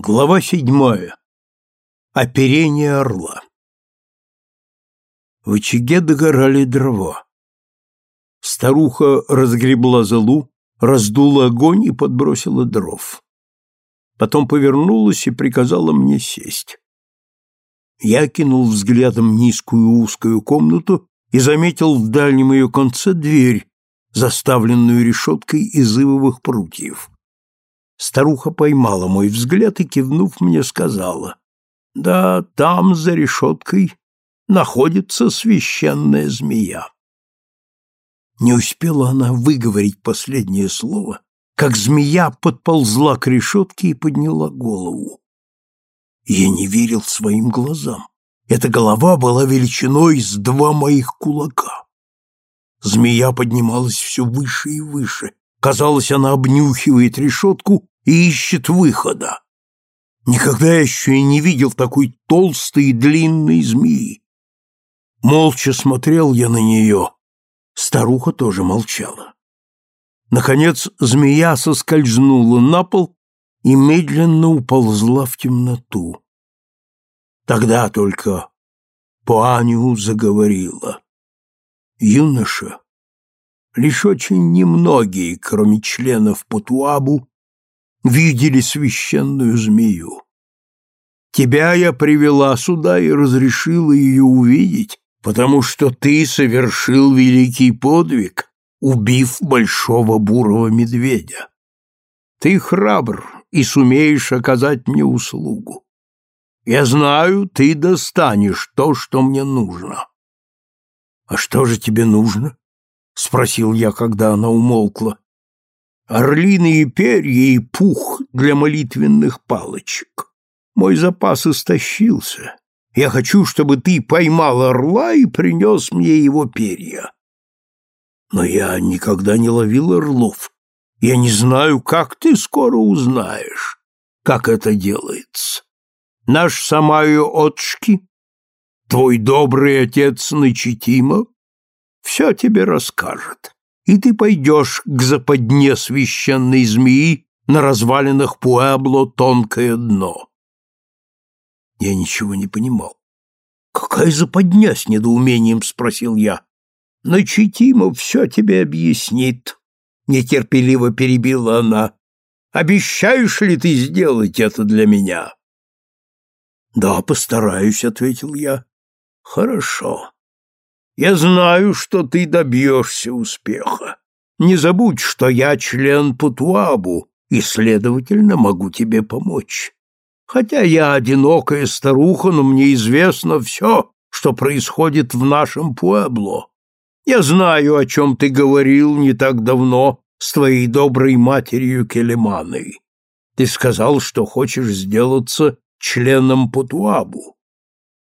Глава седьмая. Оперение орла. В очаге догорали дрова. Старуха разгребла золу, раздула огонь и подбросила дров. Потом повернулась и приказала мне сесть. Я кинул взглядом низкую узкую комнату и заметил в дальнем ее конце дверь, заставленную решеткой из ивовых прутьев. Старуха поймала мой взгляд и, кивнув мне, сказала, «Да, там, за решеткой, находится священная змея». Не успела она выговорить последнее слово, как змея подползла к решетке и подняла голову. Я не верил своим глазам. Эта голова была величиной с два моих кулака. Змея поднималась все выше и выше. Казалось, она обнюхивает решетку и ищет выхода. Никогда еще и не видел такой толстой и длинной змеи. Молча смотрел я на нее. Старуха тоже молчала. Наконец змея соскользнула на пол и медленно уползла в темноту. Тогда только Пуаню заговорила. Юноша, лишь очень немногие, кроме членов Путуабу, видели священную змею. Тебя я привела сюда и разрешила ее увидеть, потому что ты совершил великий подвиг, убив большого бурого медведя. Ты храбр и сумеешь оказать мне услугу. Я знаю, ты достанешь то, что мне нужно. — А что же тебе нужно? — спросил я, когда она умолкла орлиные перья и пух для молитвенных палочек. Мой запас истощился. Я хочу, чтобы ты поймал орла и принес мне его перья. Но я никогда не ловил орлов. Я не знаю, как ты скоро узнаешь, как это делается. Наш Самаю Отшки, твой добрый отец Начитима, все тебе расскажет и ты пойдешь к западне священной змеи на развалинах Пуэбло тонкое дно. Я ничего не понимал. «Какая западня?» — с недоумением спросил я. «Начитимов все тебе объяснит», — нетерпеливо перебила она. «Обещаешь ли ты сделать это для меня?» «Да, постараюсь», — ответил я. «Хорошо. Я знаю, что ты добьешься успеха. Не забудь, что я член Путуабу и, следовательно, могу тебе помочь. Хотя я одинокая старуха, но мне известно все, что происходит в нашем Пуэбло. Я знаю, о чем ты говорил не так давно с твоей доброй матерью Келеманой. Ты сказал, что хочешь сделаться членом Путуабу.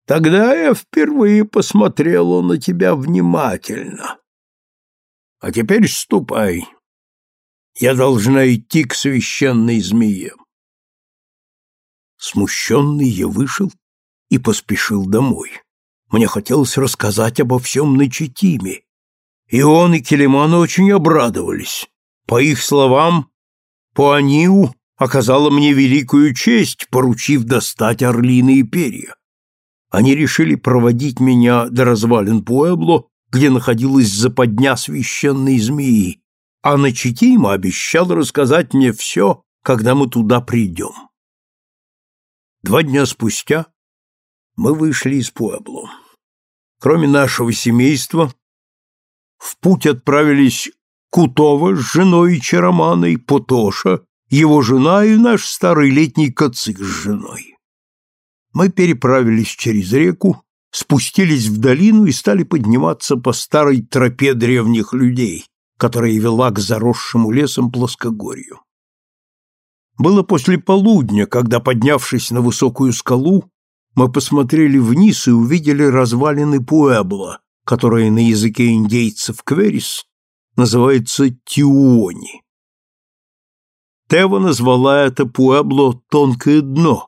Тогда я впервые посмотрела на тебя внимательно. А теперь ступай. Я должна идти к священной змее. Смущенный я вышел и поспешил домой. Мне хотелось рассказать обо всем на Читиме. И он, и Келеман очень обрадовались. По их словам, Пуаниу оказала мне великую честь, поручив достать орлиные перья. Они решили проводить меня до развалин Пуэбло, где находилась западня священной змеи, а на Читима обещал рассказать мне все, когда мы туда придем. Два дня спустя мы вышли из Пуэбло. Кроме нашего семейства, в путь отправились Кутова с женой Чароманой, Потоша, его жена и наш старый летний кацик с женой. Мы переправились через реку, спустились в долину и стали подниматься по старой тропе древних людей, которая вела к заросшему лесом плоскогорью. Было после полудня, когда, поднявшись на высокую скалу, мы посмотрели вниз и увидели развалины Пуэбла, которые на языке индейцев Кверис называется Тиуони. Тева назвала это Пуэбло «тонкое дно»,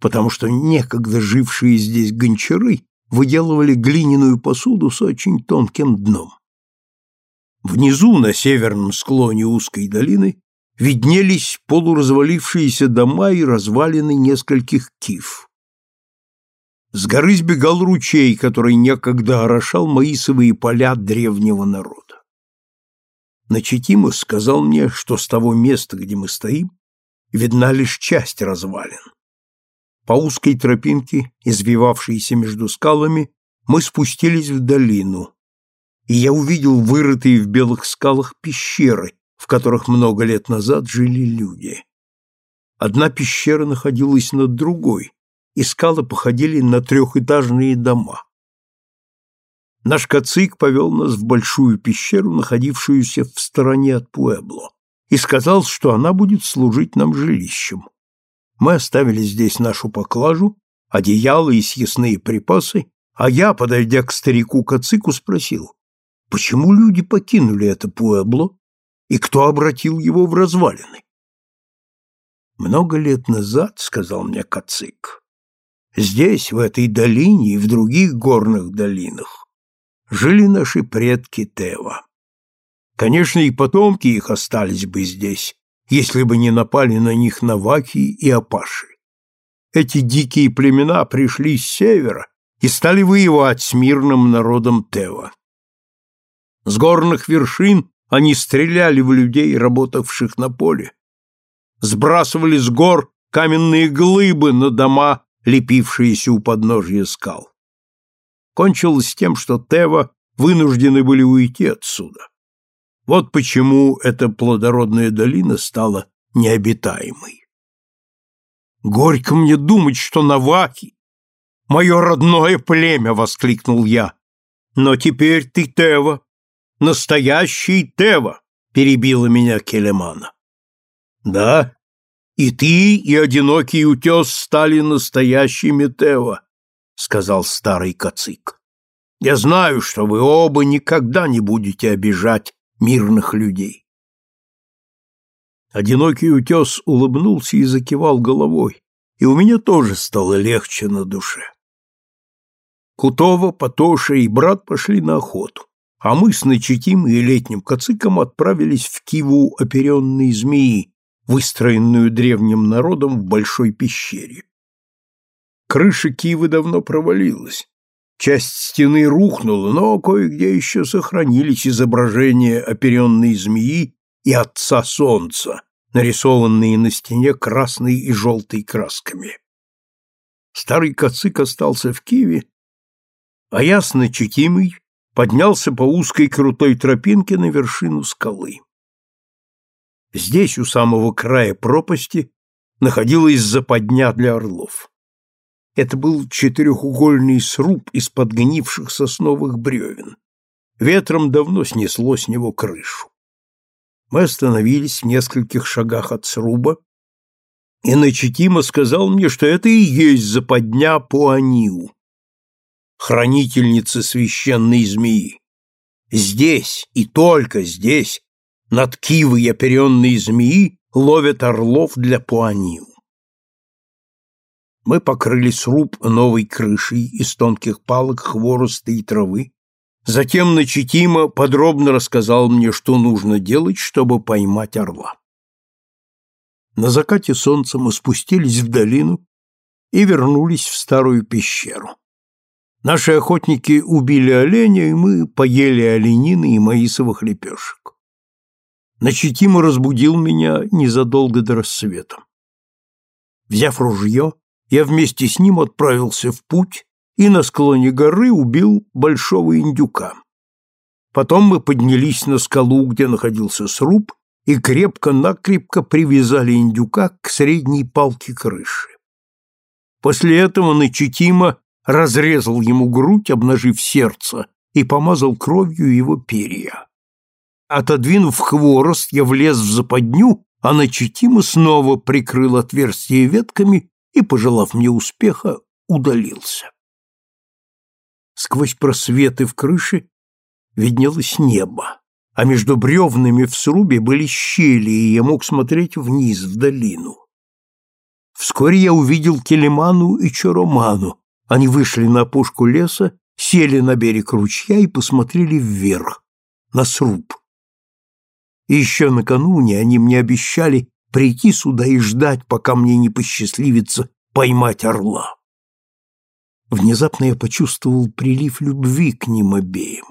потому что некогда жившие здесь гончары выделывали глиняную посуду с очень тонким дном. Внизу, на северном склоне узкой долины, виднелись полуразвалившиеся дома и развалины нескольких киф. С горы сбегал ручей, который некогда орошал маисовые поля древнего народа. Начетимус сказал мне, что с того места, где мы стоим, видна лишь часть развалин. По узкой тропинке, извивавшейся между скалами, мы спустились в долину, и я увидел вырытые в белых скалах пещеры, в которых много лет назад жили люди. Одна пещера находилась над другой, и скалы походили на трехэтажные дома. Наш кацик повел нас в большую пещеру, находившуюся в стороне от Пуэбло, и сказал, что она будет служить нам жилищем. Мы оставили здесь нашу поклажу, одеяло и съестные припасы, а я, подойдя к старику Кацику, спросил, почему люди покинули это Пуэбло и кто обратил его в развалины. Много лет назад, сказал мне Кацик, здесь, в этой долине и в других горных долинах, жили наши предки Тева. Конечно, и потомки их остались бы здесь, если бы не напали на них наваки и апаши. Эти дикие племена пришли с севера и стали воевать с мирным народом Тева. С горных вершин они стреляли в людей, работавших на поле, сбрасывали с гор каменные глыбы на дома, лепившиеся у подножья скал. Кончилось тем, что Тева вынуждены были уйти отсюда. Вот почему эта плодородная долина стала необитаемой. «Горько мне думать, что Наваки — мое родное племя!» — воскликнул я. «Но теперь ты, Тева, настоящий Тева!» — перебила меня Келемана. «Да, и ты, и одинокий утес стали настоящими Тева», — сказал старый кацик. «Я знаю, что вы оба никогда не будете обижать мирных людей. Одинокий утес улыбнулся и закивал головой, и у меня тоже стало легче на душе. Кутова, Потоша и брат пошли на охоту, а мы с Начетим и летним кациком отправились в Киву оперенной змеи, выстроенную древним народом в большой пещере. Крыша Кивы давно провалилась, Часть стены рухнула, но кое-где еще сохранились изображения оперенной змеи и отца солнца, нарисованные на стене красной и желтой красками. Старый кацик остался в Киеве, а я с Начекимой поднялся по узкой крутой тропинке на вершину скалы. Здесь, у самого края пропасти, находилась западня для орлов. Это был четырехугольный сруб из подгнивших сосновых бревен. Ветром давно снесло с него крышу. Мы остановились в нескольких шагах от сруба, и Начетима сказал мне, что это и есть западня Пуаниу, хранительницы священной змеи. Здесь и только здесь, над кивой оперенной змеи, ловят орлов для Пуаниу. Мы покрыли сруб новой крышей из тонких палок, хвороста и травы. Затем Начитима подробно рассказал мне, что нужно делать, чтобы поймать орла. На закате солнца мы спустились в долину и вернулись в старую пещеру. Наши охотники убили оленя, и мы поели оленины и маисовых лепешек. Начитима разбудил меня незадолго до рассвета. Взяв ружье, я вместе с ним отправился в путь и на склоне горы убил большого индюка. Потом мы поднялись на скалу, где находился сруб, и крепко-накрепко привязали индюка к средней палке крыши. После этого Начитима разрезал ему грудь, обнажив сердце, и помазал кровью его перья. Отодвинув хворост, я влез в западню, а Начитима снова прикрыл отверстие ветками и, пожелав мне успеха, удалился. Сквозь просветы в крыше виднелось небо, а между бревнами в срубе были щели, и я мог смотреть вниз, в долину. Вскоре я увидел Келеману и Чароману. Они вышли на опушку леса, сели на берег ручья и посмотрели вверх, на сруб. И еще накануне они мне обещали прийти сюда и ждать, пока мне не посчастливится поймать орла. Внезапно я почувствовал прилив любви к ним обеим.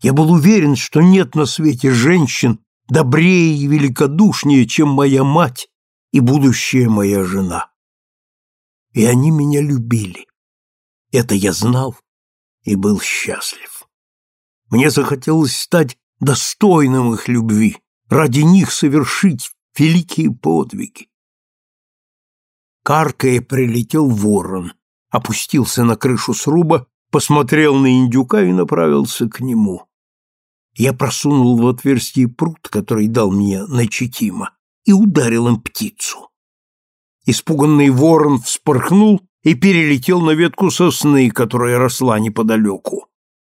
Я был уверен, что нет на свете женщин добрее и великодушнее, чем моя мать и будущая моя жена. И они меня любили. Это я знал и был счастлив. Мне захотелось стать достойным их любви, ради них совершить великие подвиги. Каркая прилетел ворон, опустился на крышу сруба, посмотрел на индюка и направился к нему. Я просунул в отверстие пруд, который дал мне Начитима, и ударил им птицу. Испуганный ворон вспорхнул и перелетел на ветку сосны, которая росла неподалеку.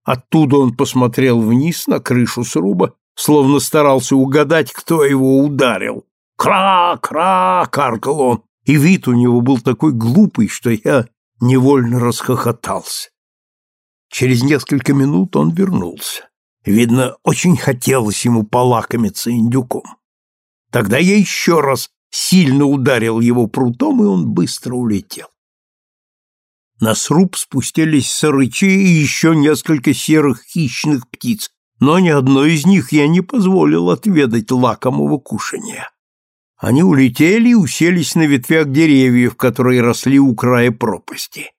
Оттуда он посмотрел вниз на крышу сруба, словно старался угадать, кто его ударил. «Кра! Кра!» — каркал он, и вид у него был такой глупый, что я невольно расхохотался. Через несколько минут он вернулся. Видно, очень хотелось ему полакомиться индюком. Тогда я еще раз сильно ударил его прутом, и он быстро улетел. На сруб спустились сырычи и еще несколько серых хищных птиц, но ни одной из них я не позволил отведать лакомого кушания. Они улетели и уселись на ветвях деревьев, которые росли у края пропасти.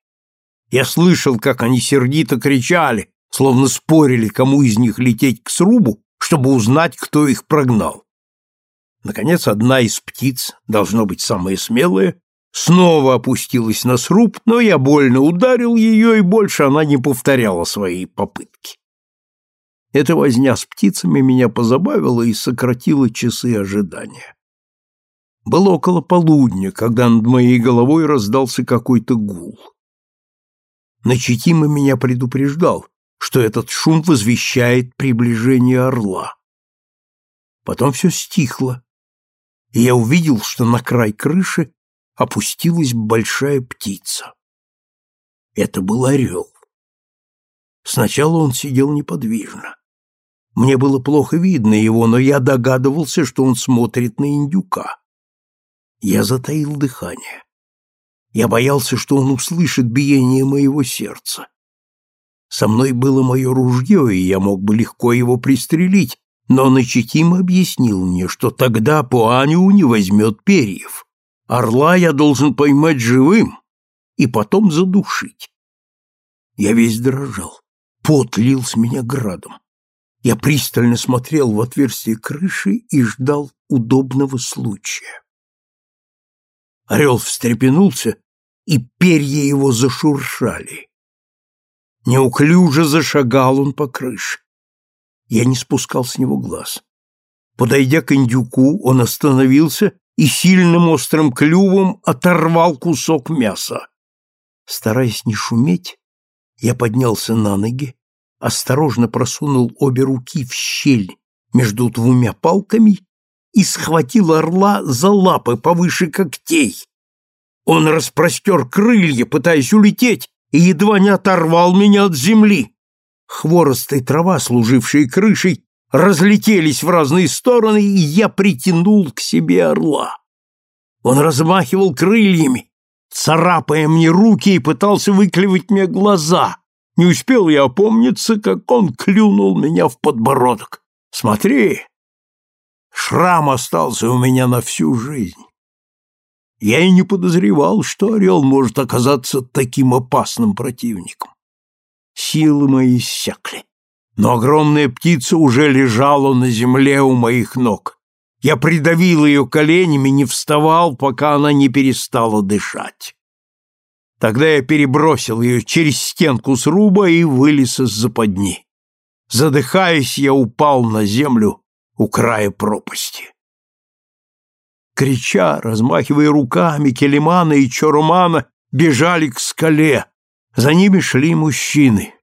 Я слышал, как они сердито кричали, словно спорили, кому из них лететь к срубу, чтобы узнать, кто их прогнал. Наконец, одна из птиц, должно быть самая смелая, снова опустилась на сруб, но я больно ударил ее, и больше она не повторяла свои попытки. Эта возня с птицами меня позабавила и сократила часы ожидания. Было около полудня, когда над моей головой раздался какой-то гул. Начетимо меня предупреждал, что этот шум возвещает приближение орла. Потом все стихло, и я увидел, что на край крыши опустилась большая птица. Это был орел. Сначала он сидел неподвижно. Мне было плохо видно его, но я догадывался, что он смотрит на индюка. Я затаил дыхание. Я боялся, что он услышит биение моего сердца. Со мной было мое ружье, и я мог бы легко его пристрелить, но Начитим объяснил мне, что тогда Пуаню не возьмет перьев. Орла я должен поймать живым и потом задушить. Я весь дрожал. Пот лил с меня градом. Я пристально смотрел в отверстие крыши и ждал удобного случая. Орел встрепенулся, и перья его зашуршали. Неуклюже зашагал он по крыше. Я не спускал с него глаз. Подойдя к индюку, он остановился и сильным острым клювом оторвал кусок мяса. Стараясь не шуметь, я поднялся на ноги, осторожно просунул обе руки в щель между двумя палками и схватил орла за лапы повыше когтей. Он распростер крылья, пытаясь улететь, и едва не оторвал меня от земли. Хворост и трава, служившие крышей, разлетелись в разные стороны, и я притянул к себе орла. Он размахивал крыльями, царапая мне руки и пытался выклевать мне глаза. Не успел я опомниться, как он клюнул меня в подбородок. Смотри, шрам остался у меня на всю жизнь. Я и не подозревал, что орел может оказаться таким опасным противником. Силы мои иссякли, но огромная птица уже лежала на земле у моих ног. Я придавил ее коленями, не вставал, пока она не перестала дышать. Тогда я перебросил ее через стенку сруба и вылез из западни. Задыхаясь, я упал на землю у края пропасти. Крича, размахивая руками, Келемана и Чорумана бежали к скале. За ними шли мужчины.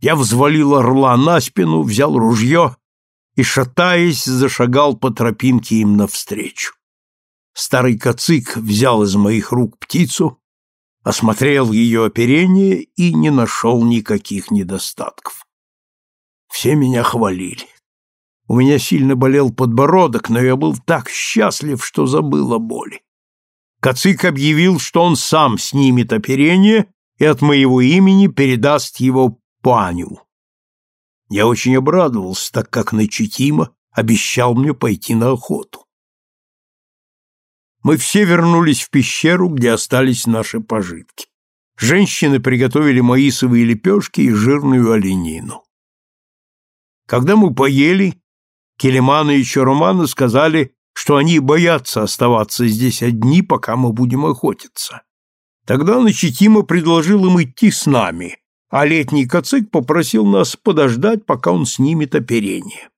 Я взвалил орла на спину, взял ружье и, шатаясь, зашагал по тропинке им навстречу. Старый кацик взял из моих рук птицу, осмотрел ее оперение и не нашел никаких недостатков. Все меня хвалили. У меня сильно болел подбородок, но я был так счастлив, что забыл о боли. Кацик объявил, что он сам снимет оперение и от моего имени передаст его Паню. Я очень обрадовался, так как Начитима обещал мне пойти на охоту. Мы все вернулись в пещеру, где остались наши пожитки. Женщины приготовили маисовые лепешки и жирную оленину. Когда мы поели, Келемана и Чарумана сказали, что они боятся оставаться здесь одни, пока мы будем охотиться. Тогда Начитима предложил им идти с нами, а летний кацик попросил нас подождать, пока он снимет оперение.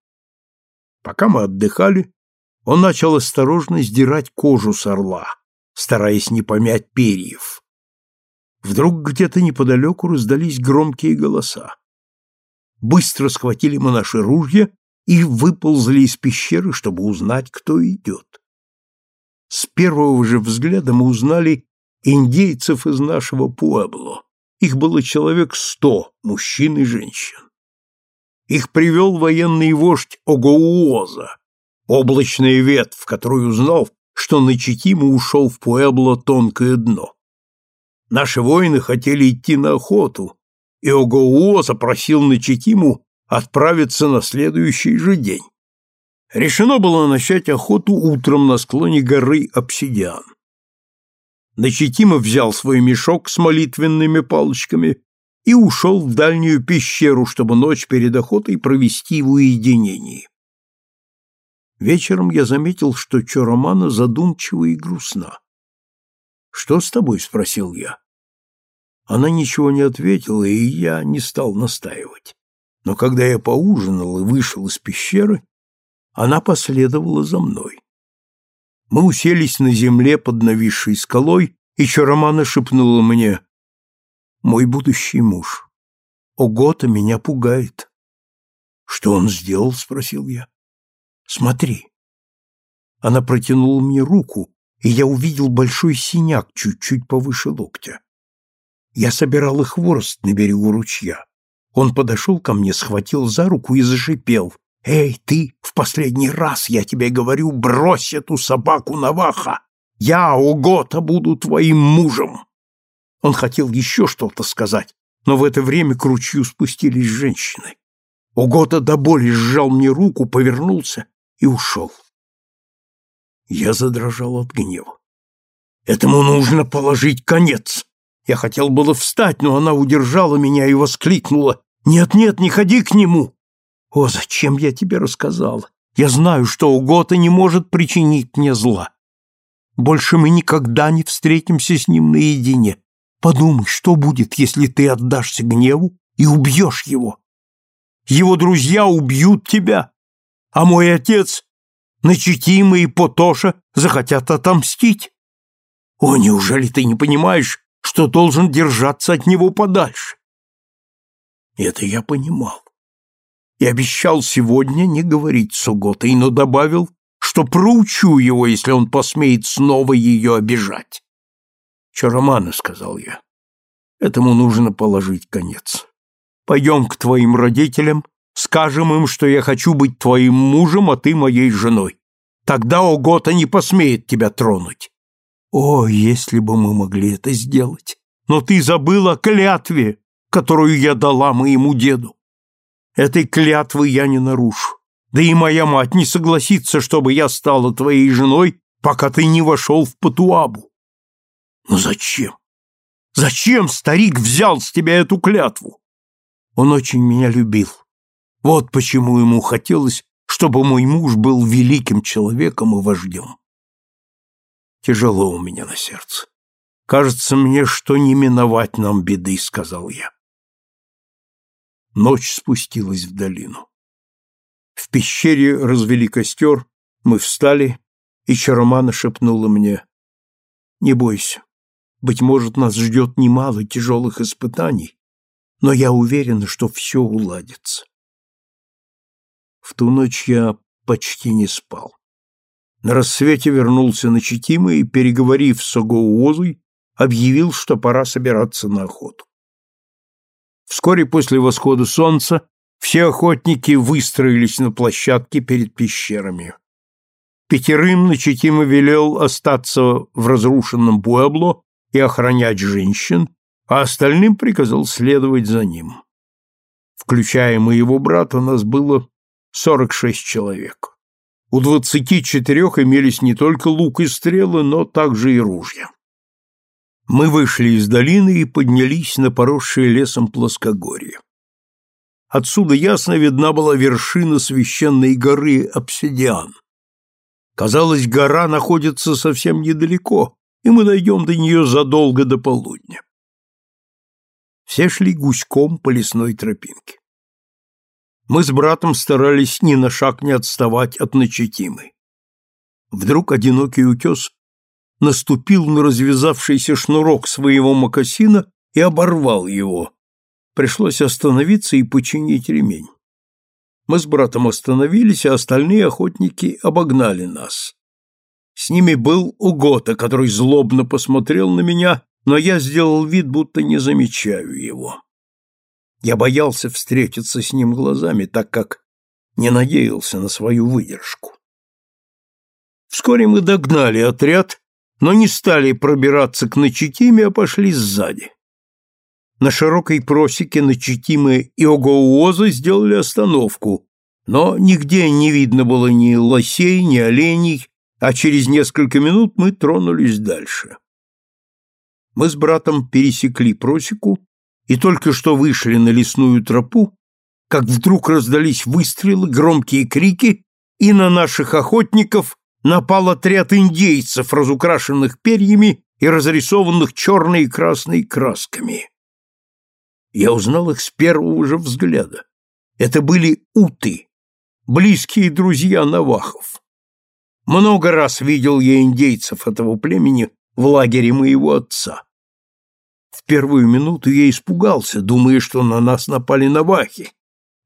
Пока мы отдыхали, он начал осторожно сдирать кожу с орла, стараясь не помять перьев. Вдруг где-то неподалеку раздались громкие голоса. Быстро схватили мы наши ружья и выползли из пещеры, чтобы узнать, кто идет. С первого же взгляда мы узнали индейцев из нашего Пуэбло. Их было человек сто, мужчин и женщин. Их привел военный вождь Огоуоза, облачная ветвь, который узнал, что на Читиму ушел в Пуэбло тонкое дно. Наши воины хотели идти на охоту, и Огоуоза просил на Читиму отправиться на следующий же день. Решено было начать охоту утром на склоне горы Обсидиан. Начитимо взял свой мешок с молитвенными палочками и ушел в дальнюю пещеру, чтобы ночь перед охотой провести в уединении. Вечером я заметил, что Чоромана задумчива и грустна. «Что с тобой?» — спросил я. Она ничего не ответила, и я не стал настаивать. Но когда я поужинал и вышел из пещеры, она последовала за мной. Мы уселись на земле под нависшей скалой, и Чаромана шепнула мне «Мой будущий муж. Огота меня пугает». «Что он сделал?» — спросил я. «Смотри». Она протянула мне руку, и я увидел большой синяк чуть-чуть повыше локтя. Я собирал их хворост на берегу ручья. Он подошел ко мне, схватил за руку и зашипел. «Эй, ты, в последний раз я тебе говорю, брось эту собаку Наваха! Я, Угота, буду твоим мужем!» Он хотел еще что-то сказать, но в это время к ручью спустились женщины. Угота до боли сжал мне руку, повернулся и ушел. Я задрожал от гнева. «Этому нужно положить конец!» Я хотел было встать, но она удержала меня и воскликнула. «Нет-нет, не ходи к нему! О, зачем я тебе рассказал? Я знаю, что Угота не может причинить мне зла. Больше мы никогда не встретимся с ним наедине. Подумай, что будет, если ты отдашься гневу и убьешь его? Его друзья убьют тебя, а мой отец, Начитима и Потоша захотят отомстить. О, неужели ты не понимаешь, что должен держаться от него подальше? Это я понимал и обещал сегодня не говорить с Уготой, но добавил, что проучу его, если он посмеет снова ее обижать. «Чаромана», — сказал я, — «этому нужно положить конец. Пойдем к твоим родителям, скажем им, что я хочу быть твоим мужем, а ты моей женой. Тогда Огота не посмеет тебя тронуть». «О, если бы мы могли это сделать! Но ты забыла о клятве, которую я дала моему деду. Этой клятвы я не нарушу. Да и моя мать не согласится, чтобы я стала твоей женой, пока ты не вошел в Патуабу. Но зачем? Зачем старик взял с тебя эту клятву? Он очень меня любил. Вот почему ему хотелось, чтобы мой муж был великим человеком и вождем. Тяжело у меня на сердце. Кажется мне, что не миновать нам беды, сказал я. Ночь спустилась в долину. В пещере развели костер, мы встали, и Чаромана шепнула мне, «Не бойся, быть может, нас ждет немало тяжелых испытаний, но я уверена, что все уладится». В ту ночь я почти не спал. На рассвете вернулся на Читима и, переговорив с Огоуозой, объявил, что пора собираться на охоту. Вскоре после восхода солнца Все охотники выстроились на площадке перед пещерами. Пятерым Начитима велел остаться в разрушенном Пуэбло и охранять женщин, а остальным приказал следовать за ним. Включая моего брата, нас было 46 человек. У 24 имелись не только лук и стрелы, но также и ружья. Мы вышли из долины и поднялись на поросшее лесом плоскогорье. Отсюда ясно видна была вершина священной горы Обсидиан. Казалось, гора находится совсем недалеко, и мы дойдем до нее задолго до полудня. Все шли гуськом по лесной тропинке. Мы с братом старались ни на шаг не отставать от Начетимы. Вдруг одинокий утес наступил на развязавшийся шнурок своего мокасина и оборвал его. Пришлось остановиться и починить ремень. Мы с братом остановились, а остальные охотники обогнали нас. С ними был Угота, который злобно посмотрел на меня, но я сделал вид, будто не замечаю его. Я боялся встретиться с ним глазами, так как не надеялся на свою выдержку. Вскоре мы догнали отряд, но не стали пробираться к Начитиме, а пошли сзади. На широкой просеке Начитимы и Огоуоза сделали остановку, но нигде не видно было ни лосей, ни оленей, а через несколько минут мы тронулись дальше. Мы с братом пересекли просеку и только что вышли на лесную тропу, как вдруг раздались выстрелы, громкие крики, и на наших охотников напал отряд индейцев, разукрашенных перьями и разрисованных черной и красной красками. Я узнал их с первого же взгляда. Это были уты, близкие друзья навахов. Много раз видел я индейцев этого племени в лагере моего отца. В первую минуту я испугался, думая, что на нас напали навахи,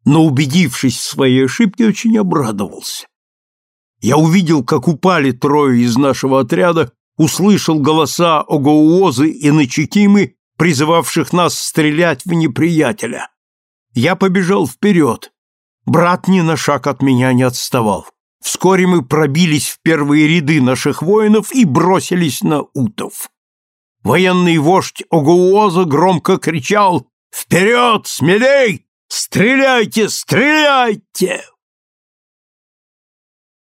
но, убедившись в своей ошибке, очень обрадовался. Я увидел, как упали трое из нашего отряда, услышал голоса Огоуозы и Начикимы, призывавших нас стрелять в неприятеля. Я побежал вперед. Брат ни на шаг от меня не отставал. Вскоре мы пробились в первые ряды наших воинов и бросились на утов. Военный вождь Огуоза громко кричал «Вперед, смелей! Стреляйте, стреляйте!»